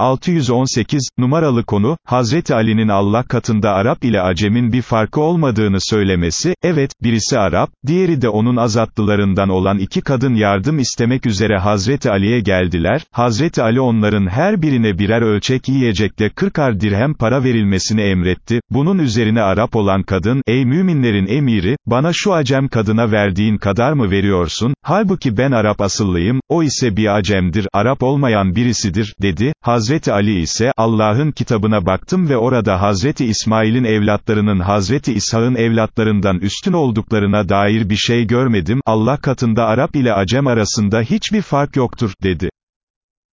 618, numaralı konu, Hazreti Ali'nin Allah katında Arap ile Acem'in bir farkı olmadığını söylemesi, evet, birisi Arap, diğeri de onun azatlılarından olan iki kadın yardım istemek üzere Hazreti Ali'ye geldiler, Hazreti Ali onların her birine birer ölçek yiyecekle kırkar dirhem para verilmesini emretti, bunun üzerine Arap olan kadın, ey müminlerin emiri, bana şu Acem kadına verdiğin kadar mı veriyorsun, halbuki ben Arap asıllıyım, o ise bir Acem'dir, Arap olmayan birisidir, dedi, Hazreti Ali ise, Allah'ın kitabına baktım ve orada Hazreti İsmail'in evlatlarının Hazreti İshak'ın evlatlarından üstün olduklarına dair bir şey görmedim, Allah katında Arap ile Acem arasında hiçbir fark yoktur, dedi.